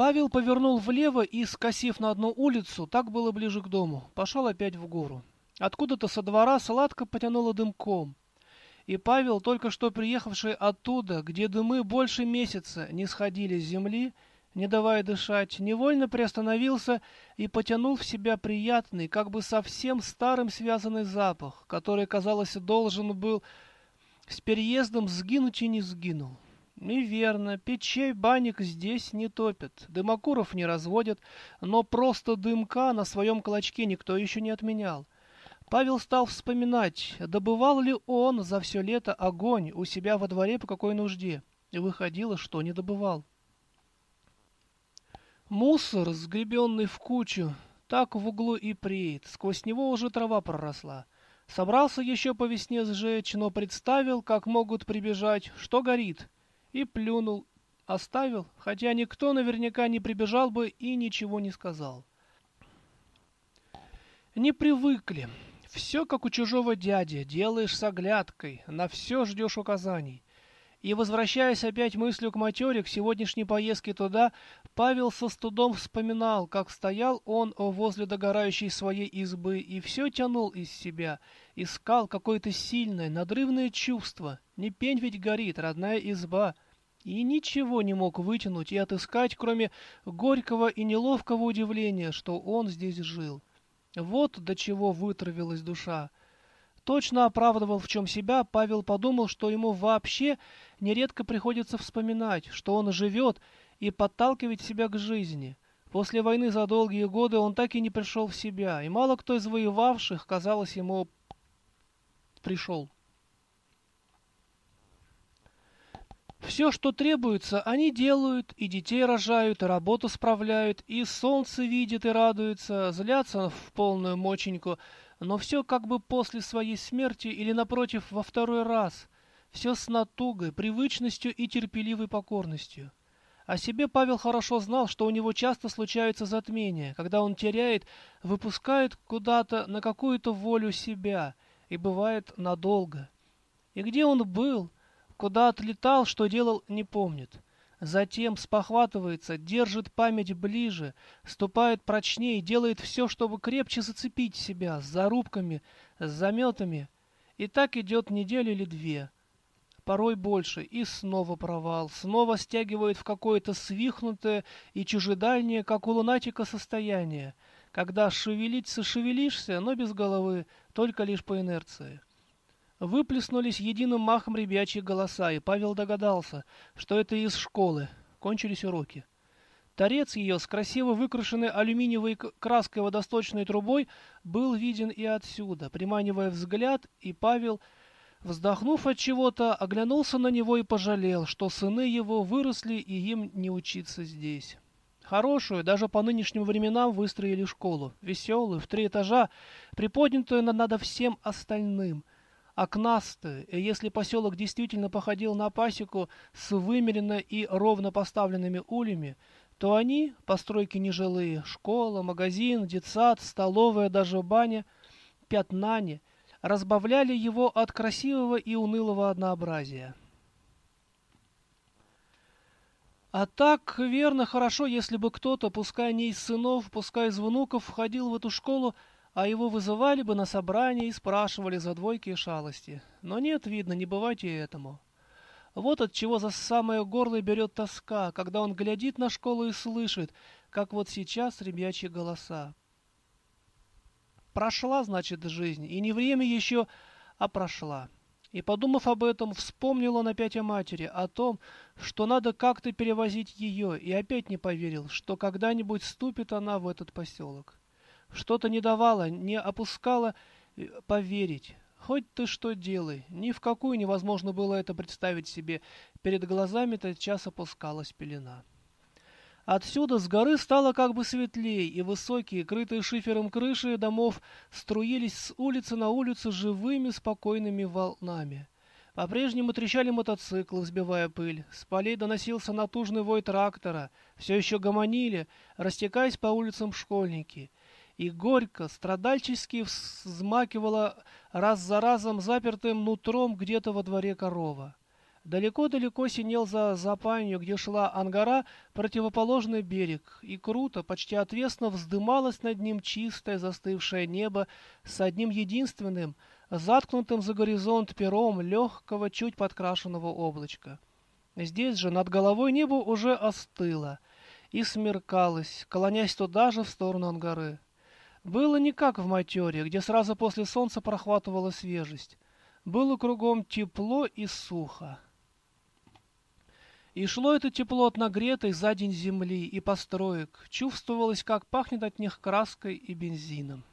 Павел повернул влево и, скосив на одну улицу, так было ближе к дому, пошел опять в гору. Откуда-то со двора сладко потянуло дымком. И Павел, только что приехавший оттуда, где дымы больше месяца не сходили с земли, не давая дышать, невольно приостановился и потянул в себя приятный, как бы совсем старым связанный запах, который, казалось, должен был с переездом сгинуть и не сгинул. И верно, печей банник здесь не топят, дымокуров не разводят, но просто дымка на своем клочке никто еще не отменял. Павел стал вспоминать, добывал ли он за все лето огонь у себя во дворе по какой нужде, и выходило, что не добывал. Мусор, сгребенный в кучу, так в углу и преет, сквозь него уже трава проросла. Собрался еще по весне сжечь, но представил, как могут прибежать, что горит, и плюнул, оставил, хотя никто наверняка не прибежал бы и ничего не сказал. Не привыкли. Все как у чужого дяди, делаешь с оглядкой, на все ждешь указаний. И, возвращаясь опять мыслью к матере, к сегодняшней поездке туда, Павел со студом вспоминал, как стоял он возле догорающей своей избы и все тянул из себя, искал какое-то сильное, надрывное чувство. Не пень ведь горит, родная изба. И ничего не мог вытянуть и отыскать, кроме горького и неловкого удивления, что он здесь жил. Вот до чего вытравилась душа. Точно оправдывал в чем себя, Павел подумал, что ему вообще нередко приходится вспоминать, что он живет и подталкивает себя к жизни. После войны за долгие годы он так и не пришел в себя, и мало кто из воевавших, казалось, ему пришел. Все, что требуется, они делают, и детей рожают, и работу справляют, и солнце видят и радуются, злятся в полную моченьку, но все как бы после своей смерти или, напротив, во второй раз. Все с натугой, привычностью и терпеливой покорностью. О себе Павел хорошо знал, что у него часто случаются затмения, когда он теряет, выпускает куда-то на какую-то волю себя, и бывает надолго. И где он был, куда отлетал, что делал, не помнит. Затем спохватывается, держит память ближе, ступает прочнее, делает все, чтобы крепче зацепить себя с зарубками, с заметами. И так идет неделю или две, порой больше, и снова провал, снова стягивает в какое-то свихнутое и чужедальнее, как у лунатика, состояние, когда шевелиться шевелишься, но без головы, только лишь по инерции. Выплеснулись единым махом ребячьи голоса, и Павел догадался, что это из школы. Кончились уроки. Торец ее с красиво выкрашенной алюминиевой краской водосточной трубой был виден и отсюда, приманивая взгляд, и Павел, вздохнув от чего-то, оглянулся на него и пожалел, что сыны его выросли и им не учиться здесь. Хорошую, даже по нынешним временам, выстроили школу, веселую, в три этажа, приподнятую над всем остальным — окнастые, и если поселок действительно походил на пасеку с вымеренно и ровно поставленными улями, то они, постройки нежилые, школа, магазин, детсад, столовая, даже баня, пятнане, разбавляли его от красивого и унылого однообразия. А так, верно, хорошо, если бы кто-то, пускай не из сынов, пускай из внуков, входил в эту школу, а его вызывали бы на собрание и спрашивали за двойки и шалости. Но нет, видно, не бывать этому. Вот от чего за самое горло берет тоска, когда он глядит на школу и слышит, как вот сейчас ребячьи голоса. Прошла, значит, жизнь, и не время еще, а прошла. И, подумав об этом, вспомнил он опять о матери, о том, что надо как-то перевозить ее, и опять не поверил, что когда-нибудь ступит она в этот поселок. Что-то не давало, не опускало э, поверить. Хоть ты что делай, ни в какую невозможно было это представить себе. Перед глазами тотчас опускалась пелена. Отсюда с горы стало как бы светлей, и высокие, крытые шифером крыши домов струились с улицы на улицу живыми спокойными волнами. По-прежнему трещали мотоциклы, взбивая пыль. С полей доносился натужный вой трактора. Все еще гомонили, растекаясь по улицам школьники и горько, страдальчески взмакивала раз за разом запертым нутром где-то во дворе корова. Далеко-далеко синел за запанью, где шла Ангара, противоположный берег, и круто, почти отвесно вздымалось над ним чистое застывшее небо с одним единственным, заткнутым за горизонт пером легкого, чуть подкрашенного облачка. Здесь же над головой небо уже остыло и смеркалось, клонясь туда же в сторону Ангары. Было не как в матере, где сразу после солнца прохватывала свежесть. Было кругом тепло и сухо. И шло это тепло от нагретой за день земли и построек, чувствовалось, как пахнет от них краской и бензином.